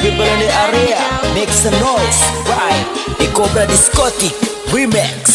People in the area, make some noise, right? The Cobra Discotic Remix.